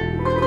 Kara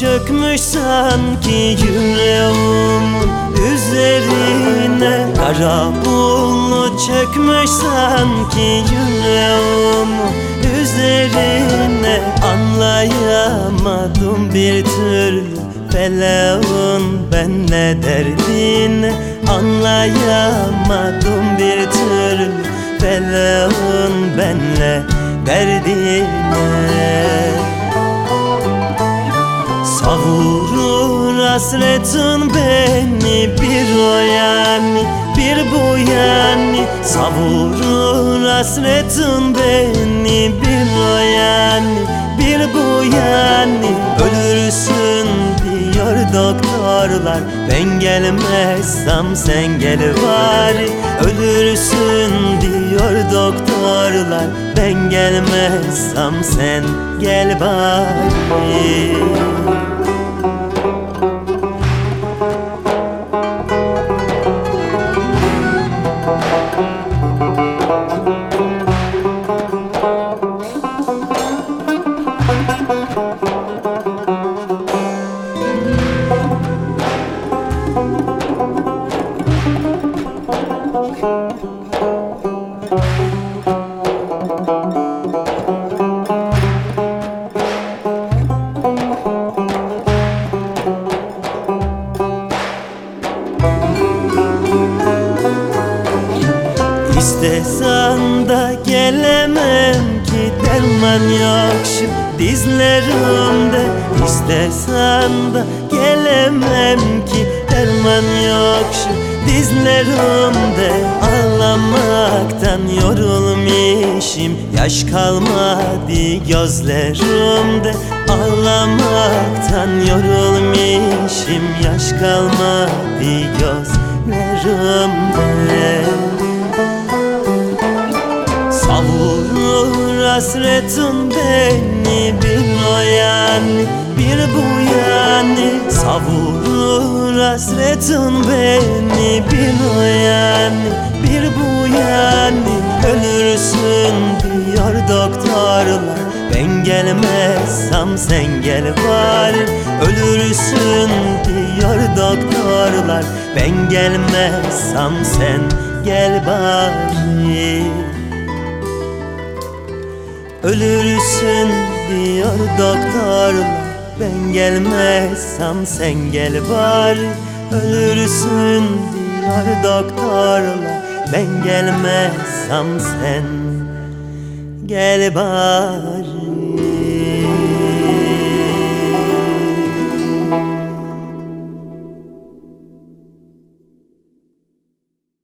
çökmüş sanki yüreğimin üzerine. Kara bulut çökmüş sanki yüreğimin üzerine. Anlayamadım bir türlü feleğin benle derdini Anlayamadım bir türlü feleğin benle derdini Savurur hasretin beni bir o yani bir bu yani. Savurur hasretin beni bir o yani bir bu yani. Ölürsün diyor doktorlar ben gelmezsem sen gel bari. Ölürsün diyor doktorlar ben gelmezsem sen gel bari İstesen de gelemem ki derman yok. Şu dizlerimde İstesen de gelemem ki derman yok. Şu dizlerimde Ağlamaktan yorulmuşum yaş kalmadı gözlerimde Ağlamaktan yorulmuşum yaş kalmadı gözlerimde Hasretin beni bir o yani bir bu yani. Savurur hasretin beni bir o yani bir bu yani. Ölürsün diyor doktorlar. Ben gelmezsem sen gel bari Ölürsün diyor doktorlar. Ben gelmezsem sen gel bari Ölürsün diyor doktorlar Ben gelmezsem sen gel bari. Ölürsün diyor doktorlar Ben gelmezsem sen gel bari